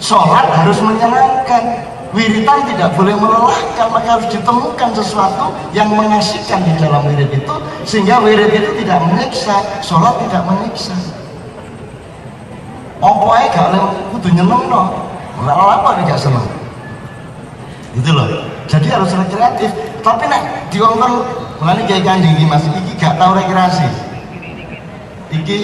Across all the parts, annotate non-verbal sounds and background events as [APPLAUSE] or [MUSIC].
sholat harus menyenangkan. Wiritan tidak boleh melelahkan maka harus ditemukan sesuatu yang mengasihkan di dalam wirid itu sehingga wirid itu tidak menyiksa sholat tidak menyiksa. Apa aja gak oleh kudu nyeneng no nggak apa gak seneng? Itu loh. Jadi harus rekreatif. Tapi nek diongkon mulane kayak kanjeng iki Mas iki gak tau rekreasi. Iki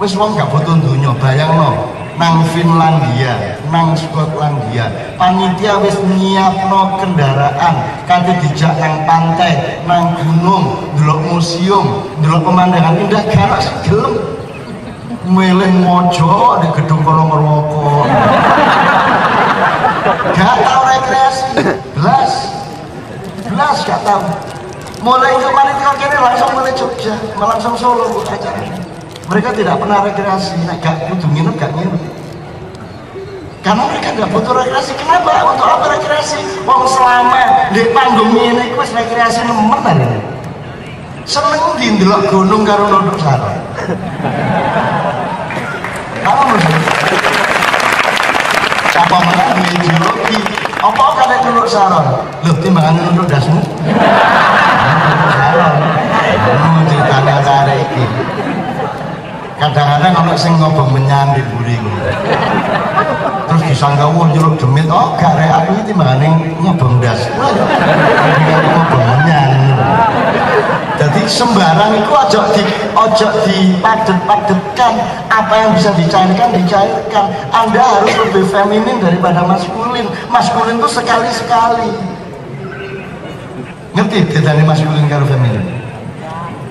wis wong gak butuh dunya bayangno nang Finlandia, nang Skotlandia. Panitia wis nyiapno kendaraan kate dijak nang pantai, nang gunung, delok museum, delok pemandangan indah sing gelem. Milih mojo di gedung kono ngerokok. Gak tau rekreasi, belas. Belas gak tau. Mulai itu panitia kene langsung mulai Jogja, langsung Solo mereka tidak pernah rekreasi gak butuh nginep gak nginep karena mereka gak butuh rekreasi. Kenapa untuk apa rekreasi? Wong selama di panggung ini wis rekreasi nemen ini seneng di ndelok gunung karo nunduk sarang apa maksudnya apa mengenai ideologi apa kalian nunduk sarang loh timbangan nunduk dasmu? Sarang oh ceritanya ini kadang-kadang ono sing ngobong menyan di buri terus disangka nyuruh demit oh gak aku itu mbakane ngobong das. Ngobong menyan jadi sembarang itu ojo di ojo dipadet-padetkan. Apa yang bisa dicairkan dicairkan. Anda harus lebih feminin daripada maskulin. Maskulin itu sekali-sekali. Ngerti bedanya maskulin karo feminin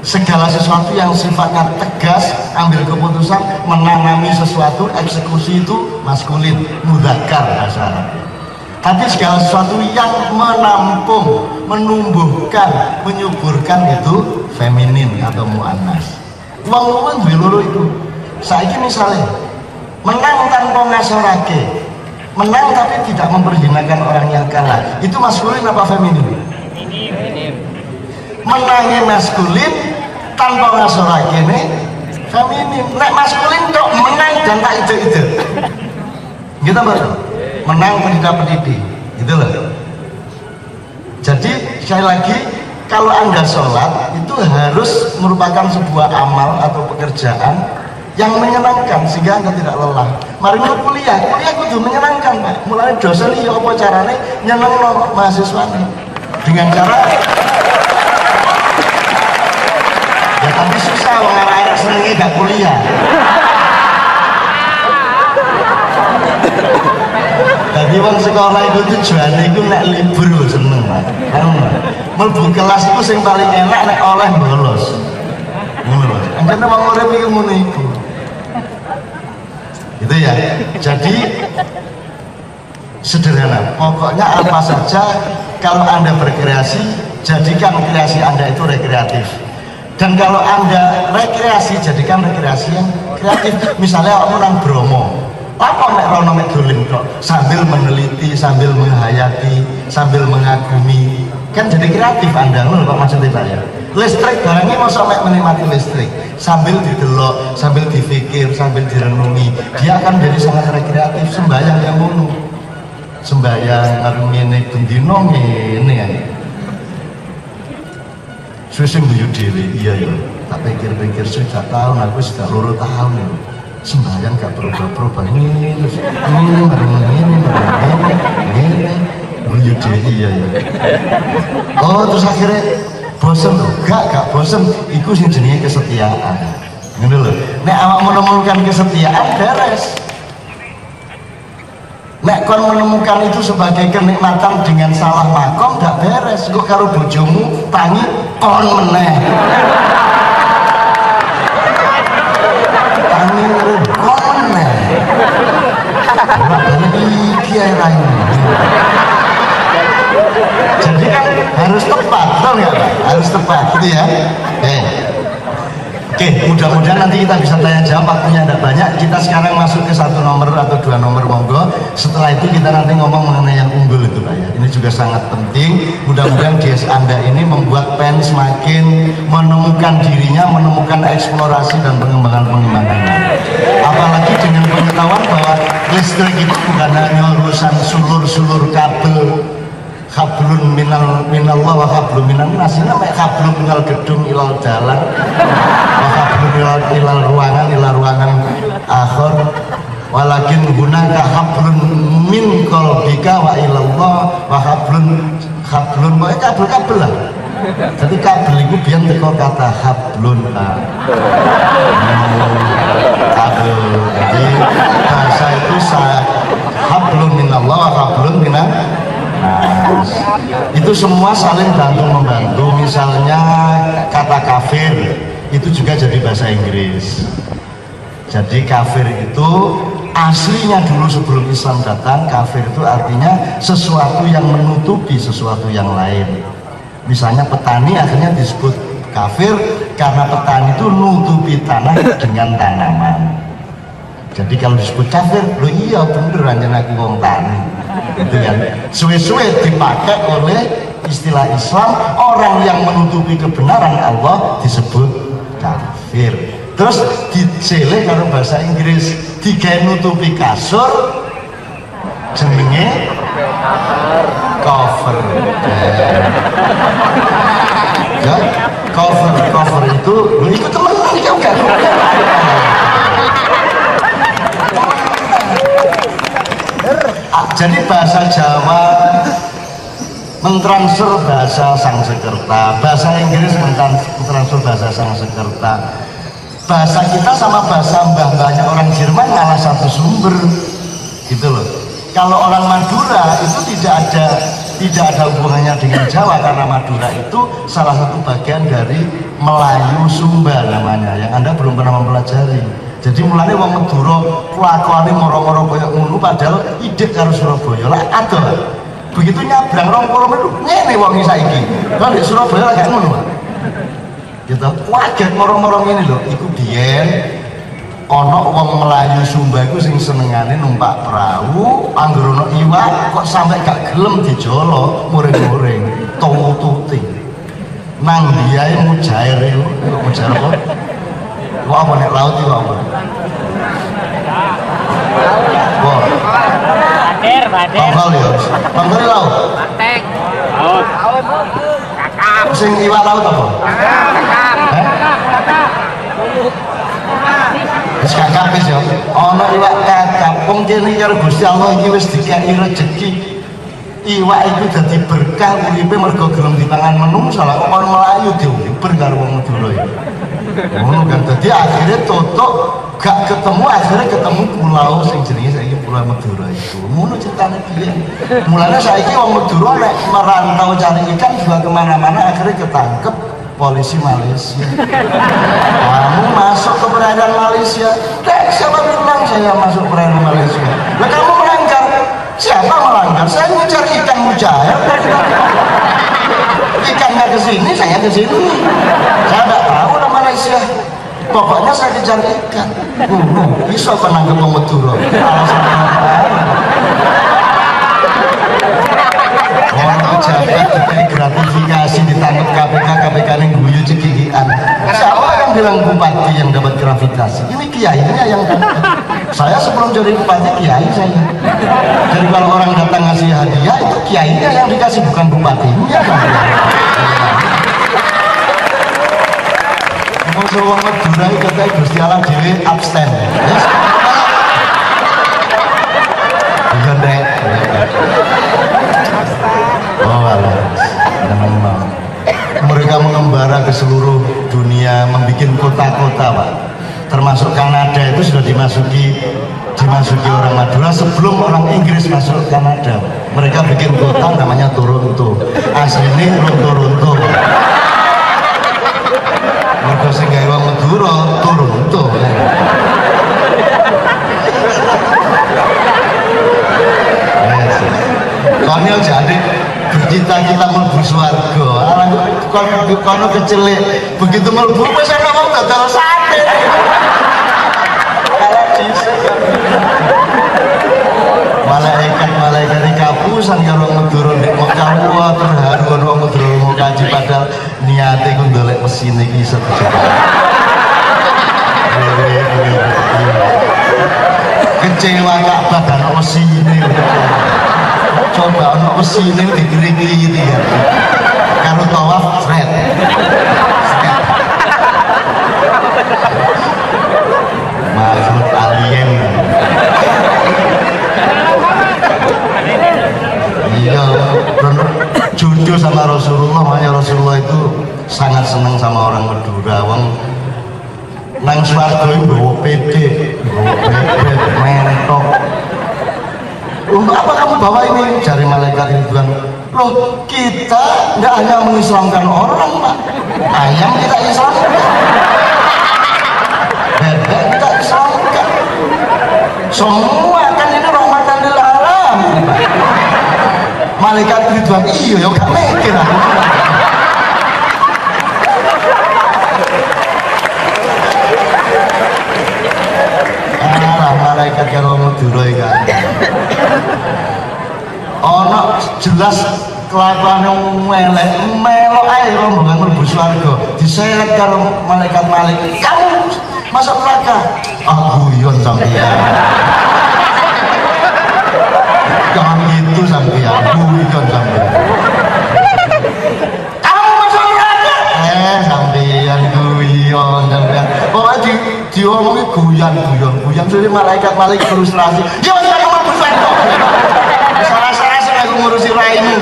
segala sesuatu yang sifatnya tegas ambil keputusan menanami sesuatu eksekusi itu maskulin mudakar dasar tapi segala sesuatu yang menampung menumbuhkan menyuburkan itu feminin atau muannas. Uang uang dulu itu saya ini misalnya menang tanpa ngasorake menang tapi tidak memperhinakan orang yang kalah itu maskulin apa feminin. Menangnya maskulin tanpa ngasora gini feminim nek maskulin kok menang dan tak itu-itu gitu baru menang pendidik pendidik. Gitu loh. Jadi sekali lagi kalau anda sholat itu harus merupakan sebuah amal atau pekerjaan yang menyenangkan sehingga anda tidak lelah. Mari kuliah. Kuliah kudu menyenangkan pak. Mulai dosen iya apa caranya nyeneng mahasiswa dengan cara ya tapi susah wong arek senengnya gak kuliah. Jadi wong sekolah itu tujuannya itu nek libur seneng pak. Melbu kelas itu yang paling enak nek oleh bolos ngono karena wong urip iki ngono iku. Gitu ya. Jadi sederhana. Pokoknya apa saja kalau anda berkreasi jadikan kreasi anda itu rekreatif dan kalau anda rekreasi jadikan rekreasi yang kreatif. Misalnya orang Bromo. Apa mek rono mek sambil meneliti sambil menghayati sambil mengagumi. Kan jadi kreatif anda loh pak maksudnya saya listrik barangnya mau sampai menikmati listrik. Sambil didelok sambil dipikir sambil direnungi. Dia akan jadi sangat rekreatif. Sembahyang yang munu sembahyang ini bendino ini ya Susing guyu dhewe, iya ya. Tak pikir-pikir sudah tahun, aku sudah loro tahun ya. Sembahyang gak berubah-berubah ini, terus ini, bareng ini, bareng ini, ini. Guyu dhewe, iya ya. Oh, terus akhirnya bosen loh, gak, gak bosen. Iku sing jenenge kesetiaan. Ngono lho. Nek awak menemukan kesetiaan beres. Kon menemukan itu sebagai kenikmatan dengan salah makom gak beres. Kok karo bojomu tangi kon meneh. Tangi kon meneh. Iki ae Jadi kan harus tepat, betul nggak? Harus tepat, gitu ya. Eh. Oke, mudah-mudahan nanti kita bisa tanya jawab waktunya ada banyak. Kita sekarang masuk ke satu nomor atau dua nomor monggo. Setelah itu kita nanti ngomong mengenai yang unggul itu Pak ya. Ini juga sangat penting. Mudah-mudahan DS Anda ini membuat pen semakin menemukan dirinya, menemukan eksplorasi dan pengembangan pengembangannya. Apalagi dengan pengetahuan bahwa listrik itu bukan hanya urusan sulur-sulur kabel hablun minal minallah wa hablum minan nas ini namanya hablum minal gedung ilal jalan ilal, ruangan ilal ruangan akhir. Walakin gunaka hablun min kolbika wa ilallah wa hablun hablun wa kabel kabel lah. Jadi kabel itu biar teko kata hablun. Ah. kabel. Jadi bahasa itu hablun minallah wa hablun minan Nah, itu semua saling bantu membantu. Misalnya kata kafir itu juga jadi bahasa Inggris. Jadi kafir itu aslinya dulu sebelum Islam datang, kafir itu artinya sesuatu yang menutupi sesuatu yang lain. Misalnya petani akhirnya disebut kafir karena petani itu nutupi tanah dengan tanaman. Jadi kalau disebut kafir, lo iya bener aja aku wong tani gitu kan suwe-suwe dipakai oleh istilah Islam orang yang menutupi kebenaran Allah disebut kafir terus dicele kalau bahasa Inggris digawe nutupi kasur jenenge cover. Ya cover cover itu ikut teman ini kan jadi bahasa Jawa mentransfer bahasa Sangsekerta. Bahasa Inggris mentransfer bahasa Sangsekerta. Bahasa kita sama bahasa mbah-mbahnya orang Jerman malah satu sumber. Gitu loh. Kalau orang Madura itu tidak ada tidak ada hubungannya dengan Jawa karena Madura itu salah satu bagian dari Melayu Sumba namanya yang Anda belum pernah mempelajari. Jadi mulanya wong Madura kelakuane moro-moro kaya ngono padahal ide karo Surabaya lah ada begitu nyabrang 20 menit ngene wong saiki. Kan di Surabaya lah gak ngono gitu wajar moro-moro ngene lho. Iku biyen ana wong Melayu Sumba iku sing senengane numpak perahu anggere ana iwak kok sampe gak gelem dijolo muring-muring tutu-tuti nang diae mujair iku mujair apa? Wah, apa nek laut itu apa? Wah. Badir, badir. Tongkol ya. Tongkol laut. Batek. Laut. Laut. Kakap. Sing iwak laut apa? Kakap. Kakap. Wis kakap wis ya. Ana iwak kakap. Wong kene karo Gusti Allah iki wis dikai rezeki. Iwak itu dadi berkah uripe mergo gelem dipangan menungso lah kok melayu diuber karo wong Madura ngono kan dadi akhirnya tutup gak ketemu akhirnya ketemu pulau sing jenenge saiki pulau Madura itu. Ngono ceritanya dia mulanya saiki wong Madura nek merantau cari ikan juga ke mana-mana akhirnya ketangkep polisi Malaysia. Kamu masuk ke perairan Malaysia. Dek, siapa bilang saya masuk perairan Malaysia. Lah kamu melanggar. Siapa melanggar? Saya ngejar ikan mujair ikannya ke sini saya ke sini. Saya tidak tahu lah Malaysia pokoknya saya kejar ikan. Uh, bisa penangkap wong Madura alasan Orang pejabat dikai gratifikasi ditangkap KPK KPK yang guyu cekikian. Siapa yang bilang bupati yang dapat gratifikasi? Ini kiainya yang dapat saya sebelum jadi bupati kiai saya. Jadi kalau orang datang ngasih hadiah itu kiainya yang dikasih bukan bupatinya Musuh wong Madura itu katanya Gusti Allah abstain. Iya dek. Oh mau. Mereka mengembara ke seluruh dunia, membuat kota-kota pak. Termasuk Kanada itu sudah dimasuki dimasuki orang Madura sebelum orang Inggris masuk Kanada. Mereka bikin kota namanya Toronto. Aslinya Toronto mergo sing gawe Madura turun tuh konyol jadi bercita-cita mlebu swarga. Kono kono kecilik begitu mlebu wis ana wong dodol sate. Kalah dhisik malaikat malaikat kapusan karo Madura nek mau kawu mesin iki iso kecewa Ka'bah ono mesine coba ono mesine dikiri-kiri ya. Kalau tawaf fred makhluk alien. Iya bener jujur sama Rasulullah makanya Rasulullah itu sangat senang sama orang Madura. Wong nang swarga itu bawa PD bawa bebek mentok. Untuk apa kamu bawa ini? Cari malaikat Ridwan loh kita nggak hanya mengislamkan orang pak. Ayam kita islamkan. Bebek kita islamkan. Semua kan ini rahmatan lil alam malaikat Ridwan iya ya gak mikir aku. Ah malaikat kalau Madura ya kan. Ono jelas kelakuan yang melek melok aja rombongan mlebu swarga. Diseret karo malaikat malaikat kamu masuk neraka. Ah guyon sampeyan jangan gitu sampeyan guyon sampeyan kamu neraka? Eh sampeyan guyon sampeyan. Pokoknya di diomongi guyon guyon guyon. Jadi malaikat malaikat frustrasi ya wis kamu mlebu swarga salah-salah aku ngurusi raimu.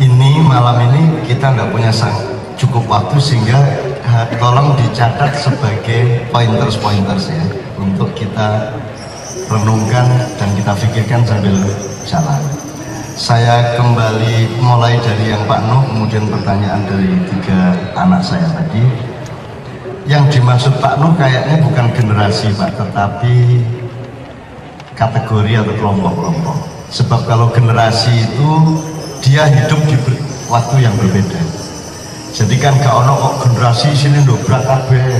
Ini malam ini kita nggak punya sang. Cukup waktu sehingga ha, tolong dicatat sebagai pointers-pointers ya untuk kita renungkan dan kita pikirkan sambil jalan. Saya kembali mulai dari yang Pak Nuh, kemudian pertanyaan dari tiga anak saya tadi. Yang dimaksud Pak Nuh kayaknya bukan generasi Pak, tetapi kategori atau kelompok-kelompok. Sebab kalau generasi itu dia hidup di waktu yang berbeda. Jadi kan gak ono kok generasi sini dobrak kabeh,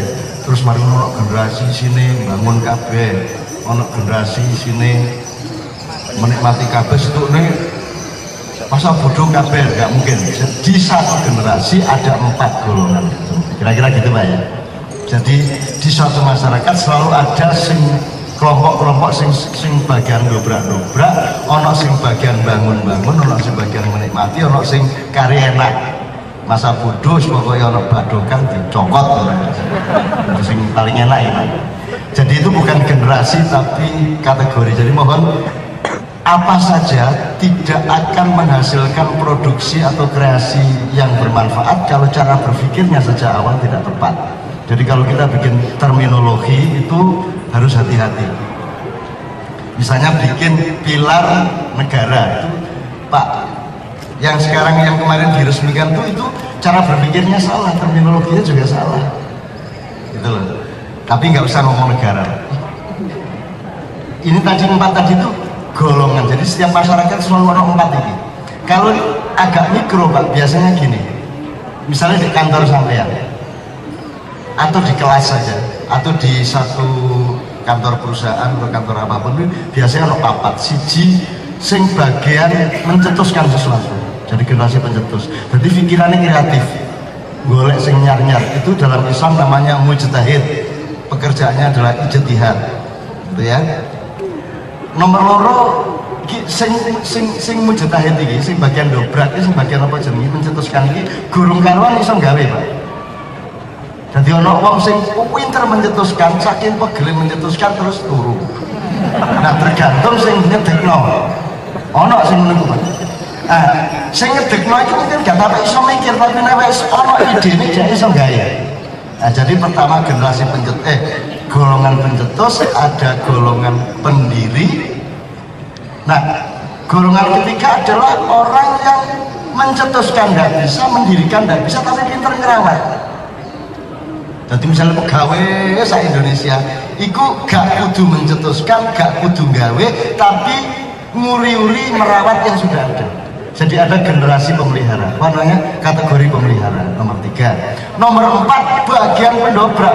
terus mari ono generasi sini bangun kabeh, ono generasi sini menikmati kabeh itu nih masa bodoh kabeh gak mungkin. Di satu generasi ada empat golongan. Kira-kira gitu pak ya. Jadi di suatu masyarakat selalu ada sing kelompok-kelompok sing sing bagian dobrak-dobrak, ono sing bagian bangun-bangun, ono sing bagian menikmati, ono sing kari enak. Masa bodoh pokoknya ono badokan dicokot itu sing paling enak ya. Jadi itu bukan generasi tapi kategori. Jadi mohon apa saja tidak akan menghasilkan produksi atau kreasi yang bermanfaat kalau cara berpikirnya sejak awal tidak tepat. Jadi kalau kita bikin terminologi itu harus hati-hati. Misalnya bikin pilar negara itu, Pak, yang sekarang yang kemarin diresmikan itu itu cara berpikirnya salah, terminologinya juga salah. Gitu loh. Tapi nggak usah ngomong negara. Ini tadi empat tadi itu golongan. Jadi setiap masyarakat selalu ada empat ini. Kalau agak mikro pak, biasanya gini. Misalnya di kantor sampean, atau di kelas saja, atau di satu kantor perusahaan atau kantor apa pun biasanya ada papat siji sing bagian mencetuskan sesuatu jadi generasi pencetus jadi pikirannya kreatif golek sing nyar-nyar itu dalam Islam namanya mujtahid pekerjaannya adalah ijtihad gitu ya. Nomor loro iki sing sing sing mujtahid iki sing bagian dobrak iki sing bagian apa jenenge mencetuskan iki gurung karuan iso gawe Pak. Jadi ono wong sing pinter mencetuskan saking pegel mencetuskan terus turu. Nah tergantung sing nyedekno. Ono sing menunggu ah sing ngedekno itu mungkin gak apa iso mikir tapi nek wis ono idene dia iso gawe nah jadi pertama generasi pencet eh golongan pencetus ada golongan pendiri. Nah golongan ketiga adalah orang yang mencetuskan nggak bisa mendirikan nggak bisa tapi pinter ngerawat. Jadi misalnya pegawai sa Indonesia iku gak kudu mencetuskan gak kudu gawe tapi nguri-uri merawat yang sudah ada jadi ada generasi pemelihara. Apa namanya? Kategori pemelihara. Nomor tiga. Nomor empat bagian pendobrak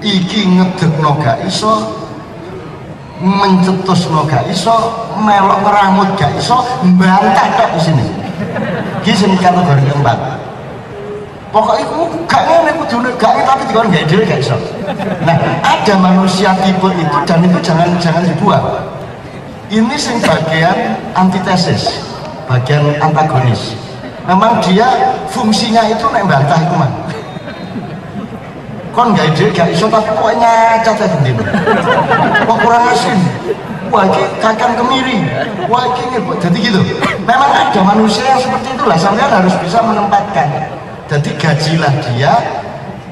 iki ngedekno gak iso mencetusno gak iso melok ngeramut gak iso mbantah tok di sini. Iki sing kategori keempat. Pokoknya aku gak ngene kudu gak ngene tapi gak dhewe gak iso. Nah ada manusia tipe itu dan itu jangan jangan dibuang ini sing bagian antitesis bagian antagonis. Memang dia fungsinya itu nek bantah itu mah kon gak ide gak iso tapi pokoknya cacat sendiri kok kurang asin? Wah ini kemiri. Wah ini jadi gitu. Memang ada manusia yang seperti itulah. Sampai harus bisa menempatkan. Jadi gajilah dia.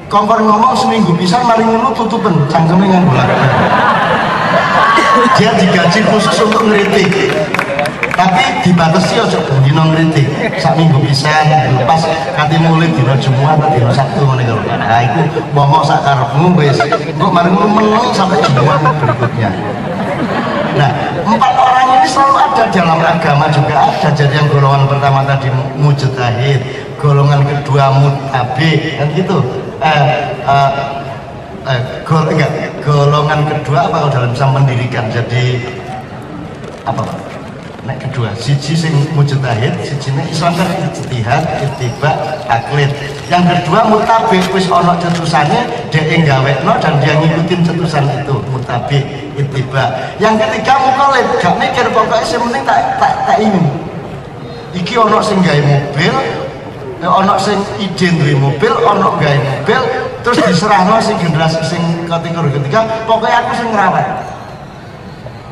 Kompor ngomong seminggu bisa mari ngono tutupen. Cangkeme dengan bola dia digaji khusus untuk ngeritik. Tapi dibatasi aja dino ngritik sak minggu bisa pas kati mulai dino Jumat dino Sabtu ngene lho. Nah iku momok sak karepmu wis kok mari meneng sampai Jumat berikutnya. Nah empat orang ini selalu ada dalam agama juga. Ada jadi yang golongan pertama tadi mujtahid golongan kedua mutabi. Kan gitu. Eh, eh, eh, gol, enggak, golongan kedua apa kalau dalam bisa mendirikan jadi apa Pak? Nek kedua, siji sing mujtahid, siji nek Islam kan ijtihad, ittiba, taklid. Yang kedua mutabik wis ana cetusane dhek gawekno dan dia ngikutin cetusan itu, mutabik, ittiba. Yang ketiga mukallid, gak mikir pokoknya sing penting tak tak tak ini. Iki ana sing gawe mobil, ana sing ide duwe mobil, ana gawe mobil, terus diserahno sing generasi sing kategori ketiga, pokoknya aku sing ngrawat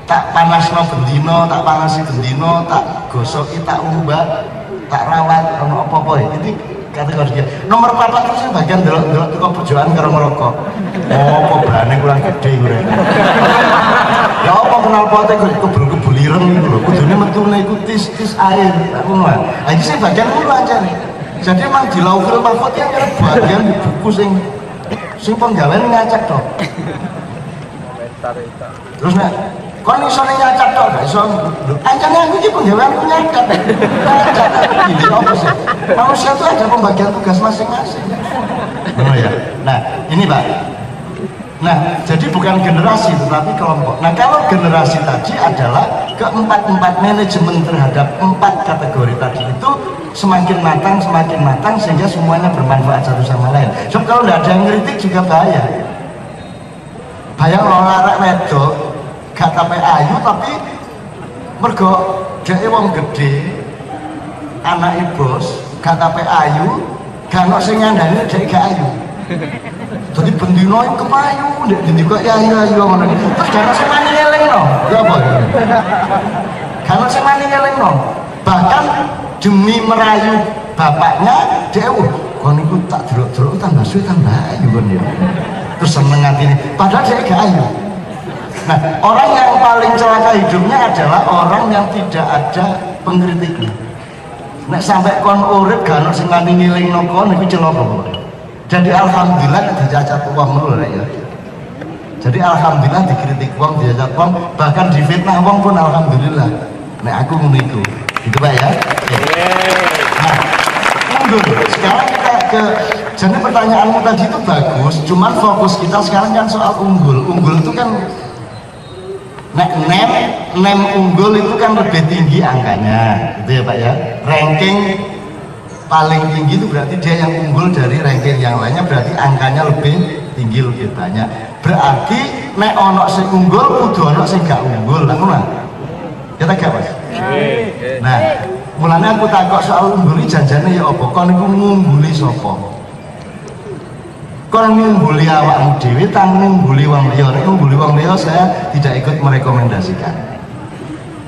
tak panas no bendino, tak panasi bendino, tak gosoki, tak umbak, tak rawat, ono apa-apa ini kategori. Nomor papat yang bagian delok delok tukang perjuangan karo merokok. Oh, apa berani kurang gede gue. Ya apa kenal pote kok kebul kebuliran gitu loh. Kudune metune iku tis tis air. Aku mah. Nah, iki sih bagian kulo aja nih. Jadi emang di laufil mahfud yang bagian buku sing sing penggawean ngacak dong. Terus nek kon iso nyacak tok gak iso. Ancane aku iki penggawean sih? Manusia itu ada pembagian tugas masing-masing. Oh ya nah ini pak nah jadi bukan generasi tetapi kelompok. Nah kalau generasi tadi adalah keempat-empat manajemen terhadap empat kategori tadi itu semakin matang semakin matang sehingga semuanya bermanfaat satu sama lain. So kalau tidak ada yang kritik juga bahaya. Bayang larak wedok gak sampai ayu tapi mergo dia wong gede anak bos gak sampai ayu gak sing dia gak ayu jadi bendino yang kepayu jadi kok ya ayu ayu ngono terus ono sing mani ngeleng no? Ya apa gak ono sing mani ngeleng no? Bahkan demi merayu bapaknya dia kon iku tak delok-delok tambah suwe tambah ayu kon ya? Terus seneng ini. Padahal dia gak ayu. Nah, orang yang paling celaka hidupnya adalah orang yang tidak ada pengkritiknya. Nek sampai kon urip gak ono sing nganti ngelingno kon iku celaka Jadi alhamdulillah dicacat uang mulu ya. Jadi alhamdulillah dikritik uang, dicacat uang, bahkan difitnah uang pun alhamdulillah. Nek aku ngono iku. Gitu Pak ya. Nah, mundur. Sekarang kita ke jadi pertanyaanmu tadi itu bagus, cuman fokus kita sekarang kan soal unggul. Unggul itu kan Nek nem, nem unggul itu kan lebih tinggi angkanya, gitu ya Pak ya. Ranking paling tinggi itu berarti dia yang unggul dari ranking yang lainnya berarti angkanya lebih tinggi lebih banyak. Berarti nek ono sing unggul kudu ono sing gak unggul, lah ngono. Ya tak gak Mas? Nah, mulanya aku takut soal unggul janjane ya apa? Kon niku ngungguli sapa? kon ngumbuli awakmu dhewe tang ngumbuli wong liya nek ngumbuli wong liya saya tidak ikut merekomendasikan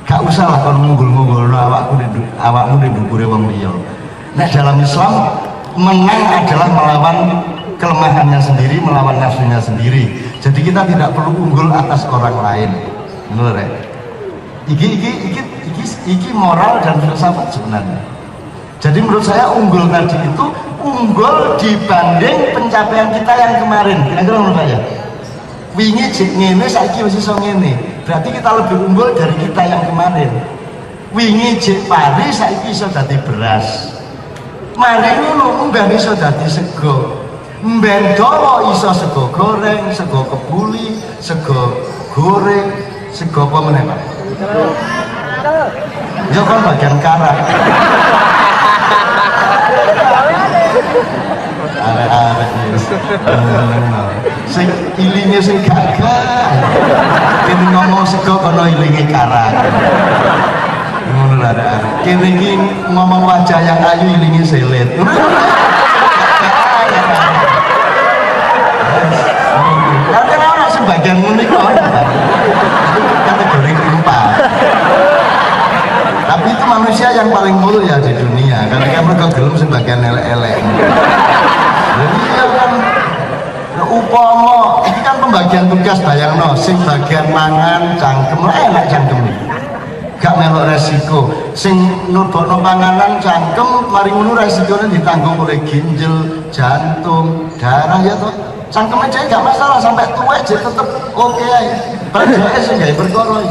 gak usah lah kon ngumbul-ngumbulno awakku awakmu di dukure wong liya nek dalam Islam menang adalah melawan kelemahannya sendiri melawan nafsunya sendiri jadi kita tidak perlu unggul atas orang lain menurut ya iki iki iki iki iki moral dan filsafat sebenarnya jadi menurut saya unggul tadi itu unggul dibanding pencapaian kita yang kemarin. Kira-kira menurut saya. Wingi jek ngene saiki wis iso ngene. Berarti kita lebih unggul dari kita yang kemarin. Wingi jek pari saiki iso dadi beras. Mari ngono mbah iso dadi sego. Mben dawa iso sego goreng, sego kebuli, sego goreng, sego apa meneh, Pak? Ya kan bagian karak. arek-arek sing ilinge sing kene ngomong sego kono ilinge karang kene iki ngomong wajah yang ayu ilinge selet Karena orang sebagian kok. Kategori empat tapi itu manusia yang paling mulia di dunia. Karena kan mereka gelem sebagian elek-elek. Jadi ya kan. Ya upomo ini kan pembagian tugas bayang no sing bagian mangan cangkem. Enak cangkem gak melok resiko sing nurbokno panganan cangkem mari ngono resikonya ditanggung oleh ginjal jantung darah ya toh cangkem aja gak masalah sampai tua aja tetep oke okay padahal sih gak berkorol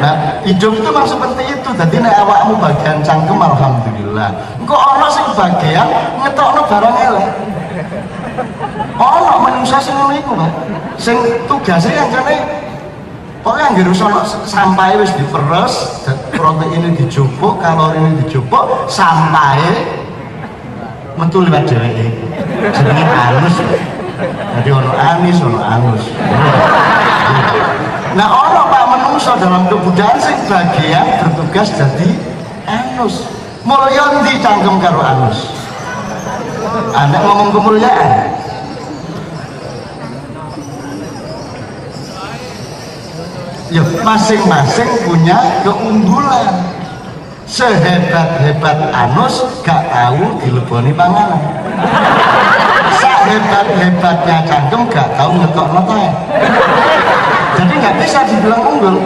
Nah, hidup itu memang seperti itu. Jadi nek awakmu bagian cangkem alhamdulillah. Engko ana sing bagian ngetokno barang elek. Ana manusia sing ngono iku, Pak. Sing tugase yang jane pokoknya anggere ono sampai wis diperes, protein dijupuk, kalori ini dijupuk, sampai liwat dheweke. Jenenge anus. Jadi ono anis, ono anus. Nah, ono Pak menungso dalam kebudayaan sing bagian bertugas jadi anus. Mulya ndi cangkem karo anus? Anda ngomong kemuliaan. Ya, masing-masing punya keunggulan. Sehebat-hebat anus gak tahu dileboni panganan. Sehebat-hebatnya cangkem gak tahu ngetok notai jadi nggak bisa dibilang unggul.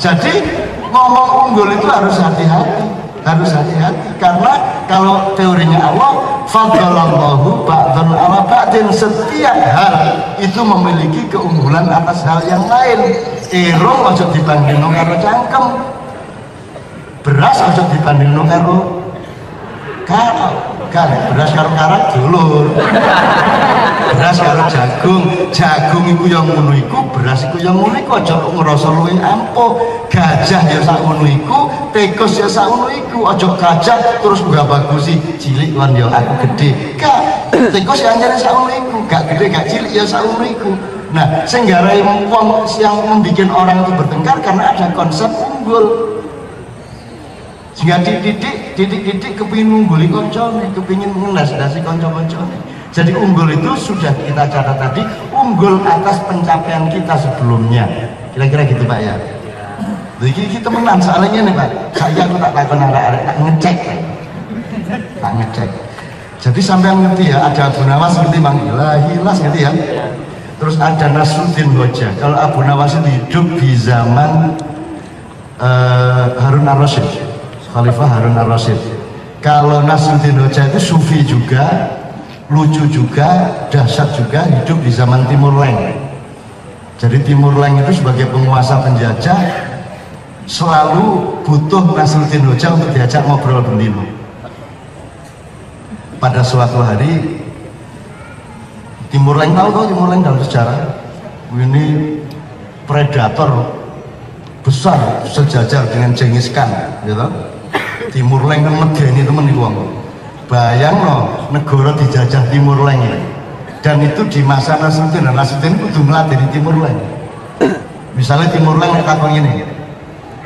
Jadi ngomong unggul itu harus hati-hati. Harus hati-hati. Karena kalau teorinya Allah fadlallahu ba'dan ala ba'din setiap hal itu memiliki keunggulan atas hal yang lain irung ojo dibanding karo cangkem. Beras ojo dibanding karo karo kan beras karo karak dulur. Beras karo jagung. Jagung iku yang ngono iku beras iku yang ngono iku aja ngrasa luwih ampuh. Gajah ya sak ngono iku tikus ya sak ngono iku aja gajah terus gak bagusi cilik kan ya aku gede. Gak tikus ya anjane sak ngono iku gak gede gak cilik ya sak ngono iku nah garai wong yang membuat orang itu bertengkar karena ada konsep unggul. Sehingga dididik didik-didik kepingin ngungguli koncone kepingin ngelas-lasi konco-koncone. Jadi unggul itu sudah kita catat tadi unggul atas pencapaian kita sebelumnya. Kira-kira gitu Pak ya? Jadi kita menang. Soalnya nih Pak saya aku tak lakukan arah-arah tak ngecek. Tak ngecek. Jadi sampai ngerti ya ada Abu Nawas ngerti Mang Hilas ngerti ya terus ada Nasruddin Hoja. Kalau Abu Nawas itu hidup di zaman uh, Harun ar-Rasyid. Khalifah Harun ar-Rasyid. Kalau Nasruddin Hoja itu sufi juga lucu juga dahsyat juga hidup di zaman Timur Leng. Jadi Timur Leng itu sebagai penguasa penjajah selalu butuh Nasruddin Hoja untuk diajak ngobrol bendino. Pada suatu hari Timur Leng tahu tahu Timur Leng dalam sejarah? Ini predator besar sejajar dengan Genghis Khan gitu Timur Leng kan medeni temen iku. Bayang no, negara dijajah Timur Leng dan itu di masa Nasruddin dan Nasruddin kudu melatih di Timur Leng. Misalnya Timur Leng takon ini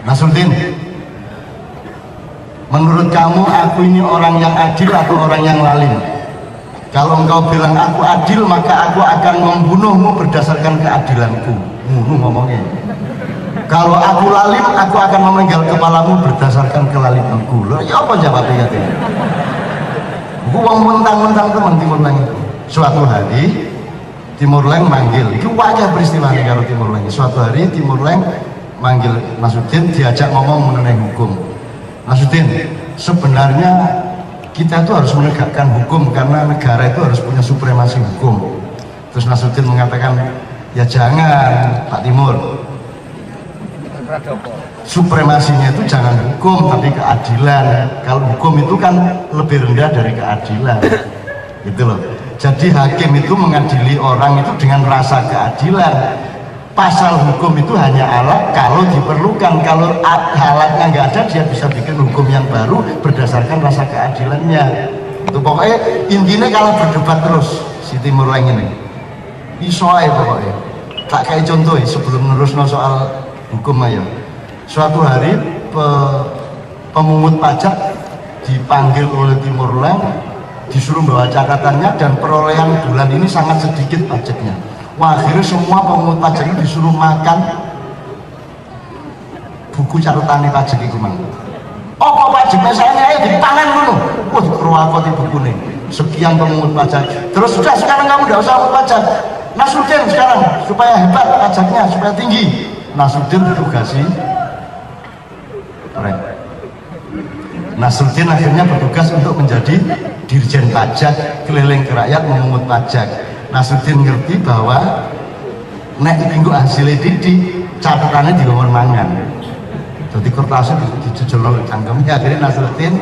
Nasruddin menurut kamu aku ini orang yang adil atau orang yang lalim kalau engkau bilang aku adil maka aku akan membunuhmu berdasarkan keadilanku. Ngunu ngomongnya. Kalau aku lalim aku akan memenggal kepalamu berdasarkan kelalimanku. Loh ya apa jawabnya ya aku mau mentang-mentang teman Timur itu suatu hari Timur Leng manggil. Itu wajah peristiwa ini kalau Timur Leng suatu hari Timur Leng manggil Nasudin diajak ngomong mengenai hukum. Nasudin sebenarnya kita itu harus menegakkan hukum karena negara itu harus punya supremasi hukum. Terus Nasudin mengatakan ya jangan Pak Timur. Supremasinya itu jangan hukum tapi keadilan. Kalau hukum itu kan lebih rendah dari keadilan. Gitu loh. Jadi hakim itu mengadili orang itu dengan rasa keadilan pasal hukum itu hanya alat kalau diperlukan. Kalau alatnya nggak ada dia bisa bikin hukum yang baru berdasarkan rasa keadilannya. Itu pokoknya intinya kalau berdebat terus si Timur Leng ini. Iso pokoknya. Tak kayak contoh ya, sebelum menerus soal hukum aja suatu hari pe, pemungut pajak dipanggil oleh Timur Leng disuruh bawa catatannya dan perolehan bulan ini sangat sedikit pajaknya wah akhirnya semua pemungut pajak disuruh makan buku catatan pajak itu mang oh kok pajaknya saya ayo dipangan dulu. Wah di buku nih sekian pemungut pajak. Terus sudah sekarang kamu tidak usah pemungut pajak. Nasruddin sekarang supaya hebat pajaknya supaya tinggi. Nasruddin ditugasi. Keren. Nasruddin akhirnya bertugas untuk menjadi dirjen pajak keliling ke rakyat memungut pajak Nasruddin ngerti bahwa nek tinggu hasilnya di catatannya di mangan. Jadi kertasnya dijejol cangkemnya. Akhirnya Nasruddin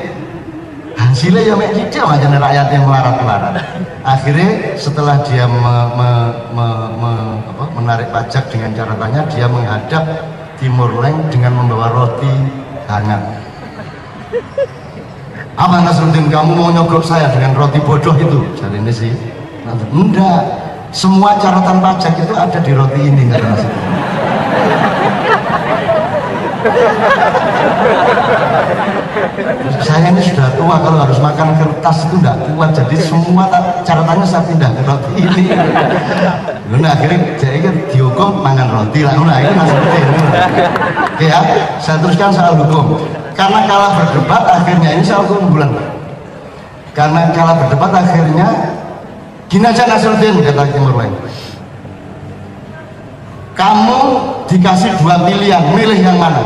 hasilnya ya mek dia aja rakyat yang melarat-melarat akhirnya setelah dia me, me, me, me, apa, menarik pajak dengan catatannya dia menghadap Timur Leng dengan membawa roti hangat. Apa Nasruddin kamu mau nyogok saya dengan roti bodoh itu? Jadi ini sih enggak. Semua catatan pajak itu ada di roti ini kata Nasruddin saya ini sudah tua kalau harus makan kertas itu tidak kuat. Jadi semua catatannya saya pindah ke roti ini. Nah akhirnya saya kan dihukum makan roti lah. Nah ini masih seperti ini. Oke ya saya teruskan soal hukum. Karena kalah berdebat akhirnya ini soal keunggulan. Karena kalah berdebat akhirnya gini aja Nasruddin kata Timur Lain kamu dikasih dua pilihan milih yang mana?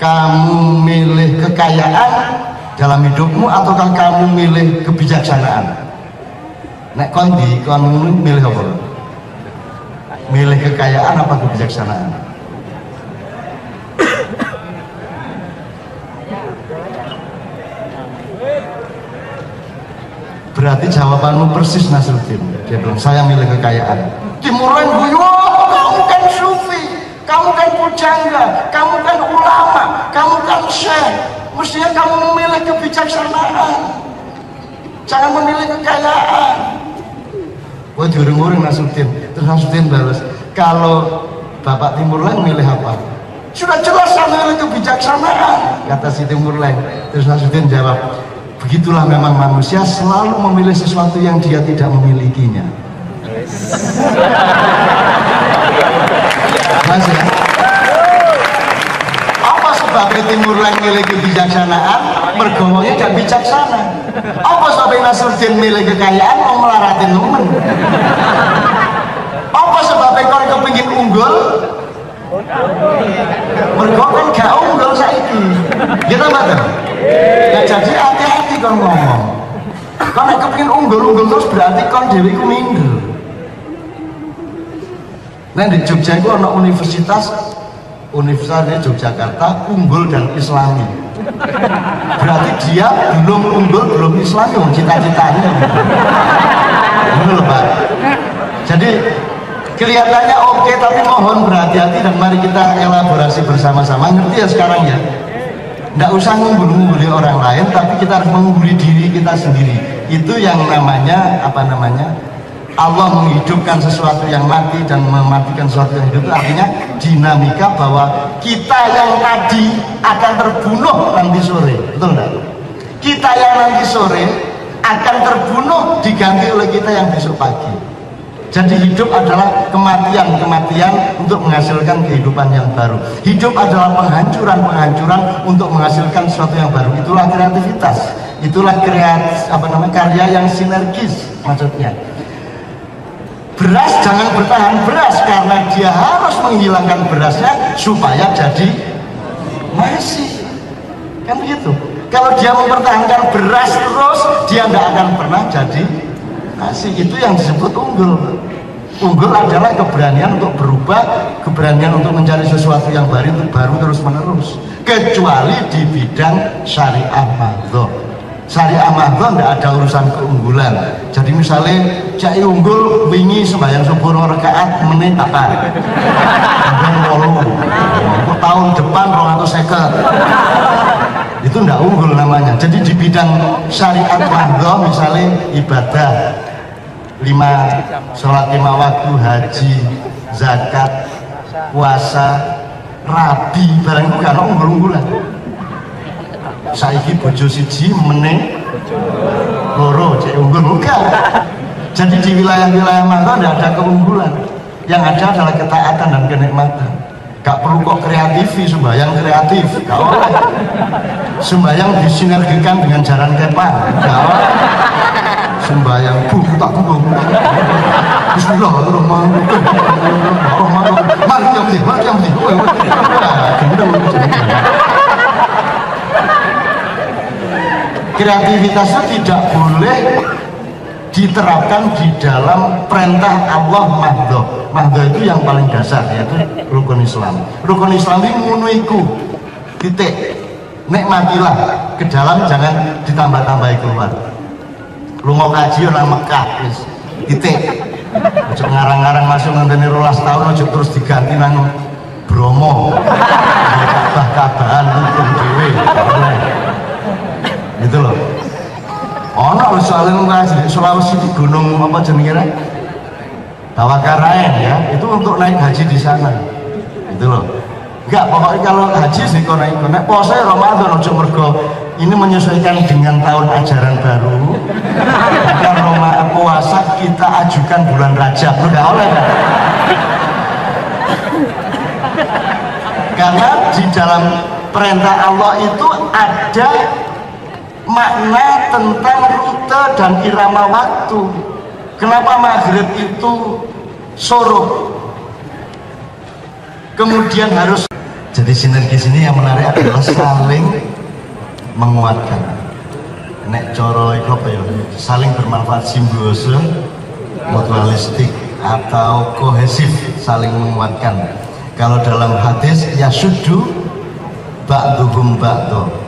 Kamu milih kekayaan dalam hidupmu ataukah kamu milih kebijaksanaan? Nek kondi kamu milih apa? Milih kekayaan apa kebijaksanaan berarti jawabanmu persis Nasruddin dia bilang saya milih kekayaan Timuran guyon kamu kan pujangga, kamu kan ulama, kamu kan syekh. Mestinya kamu memilih kebijaksanaan. Jangan memilih kekayaan. Wah diurung-urung Nasruddin. Terus Nasruddin balas, kalau Bapak Timur Lain milih apa? Sudah jelas saya milih kebijaksanaan, kata si Timur Lain. Terus Nasruddin jawab, begitulah memang manusia selalu memilih sesuatu yang dia tidak memilikinya. Ya. Apa sebabnya Timur Leng milih kebijaksanaan? Mergowongnya gak bijaksana. Apa sebabnya Nasruddin milih kekayaan mau melaratin temen? Apa sebabnya kau kepingin unggul? Mergo kan gak unggul saiki. Gitu mboten? Ya jadi hati-hati kau ngomong. Kalau kepingin unggul-unggul terus berarti kau dewi ku minder. Nah di Jogja itu ada universitas Universitas di Yogyakarta unggul dan islami berarti dia belum unggul belum islami cita-citanya jadi kelihatannya oke tapi mohon berhati-hati dan mari kita elaborasi bersama-sama. Ngerti ya sekarang ya? Tidak usah ngumpul-ngumpuli orang lain tapi kita harus mengungguli diri kita sendiri. Itu yang namanya apa namanya? Allah menghidupkan sesuatu yang mati dan mematikan sesuatu yang hidup. Artinya dinamika bahwa kita yang tadi akan terbunuh nanti sore. Betul enggak? kita yang nanti sore akan terbunuh diganti oleh kita yang besok pagi jadi hidup adalah kematian-kematian untuk menghasilkan kehidupan yang baru. Hidup adalah penghancuran-penghancuran untuk menghasilkan sesuatu yang baru. Itulah kreativitas. Itulah kreatif apa namanya karya yang sinergis maksudnya. Beras jangan bertahan beras karena dia harus menghilangkan berasnya supaya jadi nasi kan begitu? Kalau dia mempertahankan beras terus dia tidak akan pernah jadi nasi itu yang disebut unggul. Unggul adalah keberanian untuk berubah keberanian untuk mencari sesuatu yang baru baru terus menerus. Kecuali di bidang syariah madhab syariah mahdoh tidak ada urusan keunggulan. Jadi misalnya cai unggul wingi sembahyang subuh rakaat menit apa kemudian wolu tahun depan roh atau seket. Itu ndak unggul namanya. Jadi di bidang syariat mahdoh misalnya ibadah lima sholat lima waktu haji zakat puasa rabi barang itu kan unggul-unggulan saiki bojo siji meneng loro cek unggul enggak. Jadi di wilayah-wilayah mana tidak ada keunggulan. Yang ada adalah ketaatan dan kenikmatan. Gak perlu kok kreatifi sembahyang kreatif gak oleh. Sembahyang disinergikan dengan jalan kepan gak sembahyang. Bu tak bu Bismillahirrahmanirrahim mari yang mesti mari yang mesti gendeng kreativitas itu tidak boleh diterapkan di dalam perintah Allah mahdo mahdo itu yang paling dasar yaitu rukun Islam. Rukun Islam ini munuiku titik. Nikmatilah. Ke dalam jangan ditambah-tambahi keluar lu mau kaji orang Mekah wis titik. Ojo ngarang-ngarang masuk ngenteni rolas tahun ojo terus diganti nang Bromo. Kabah-kabahan hukum dewe gitu loh. Ono lho soalnya ngaji Sulawesi di gunung apa jenenge Tawakaraen ya itu untuk naik haji di sana. Itu loh enggak pokoknya kalau haji sih kau naik naik puasa Ramadan ojo mergo ini menyesuaikan dengan tahun ajaran baru. Dan Roma puasa kita ajukan bulan Rajab. Lu enggak oleh kan? karena di dalam perintah Allah itu ada makna tentang rute dan irama waktu. Kenapa maghrib itu suruh kemudian harus jadi sinergis ini yang menarik adalah saling menguatkan. Nek coro apa ya? Saling bermanfaat simbiose mutualistik atau kohesif saling menguatkan. Kalau dalam hadis ya sudu ba'duhum ba'du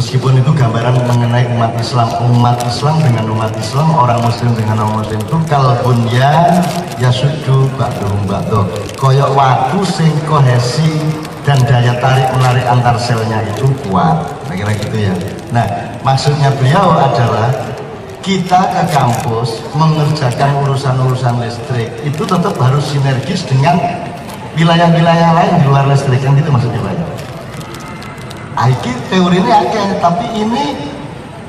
meskipun itu gambaran mengenai umat Islam umat Islam dengan umat Islam orang muslim dengan orang muslim itu kalbun ya ya sudu ba'duhum ba'du koyok waktu sing kohesi dan daya tarik menarik antar selnya itu kuat. Kira-kira gitu ya. Nah maksudnya beliau adalah kita ke kampus mengerjakan urusan-urusan listrik. Itu tetap harus sinergis dengan wilayah-wilayah lain di luar listrik. Kan gitu maksudnya Pak Aiki teori ini ada tapi ini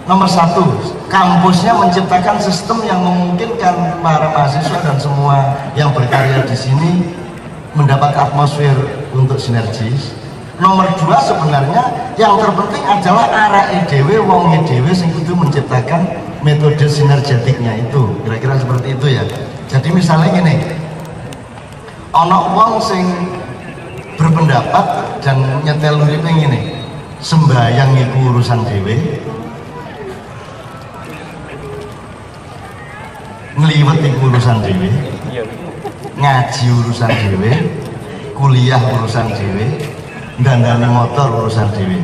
nomor satu. Kampusnya menciptakan sistem yang memungkinkan para mahasiswa dan semua yang berkarya di sini mendapat atmosfer untuk sinergis. Nomor dua sebenarnya yang terpenting adalah arah EDW wong EDW sing itu menciptakan metode sinergetiknya itu. Kira-kira seperti itu ya. Jadi misalnya gini ono wong sing berpendapat dan nyetel uripe ngene sembayang iku urusan dhewe. Ngliwet iku urusan dhewe. Ngaji urusan dhewe. Kuliah urusan dhewe. Dandani motor urusan dhewe.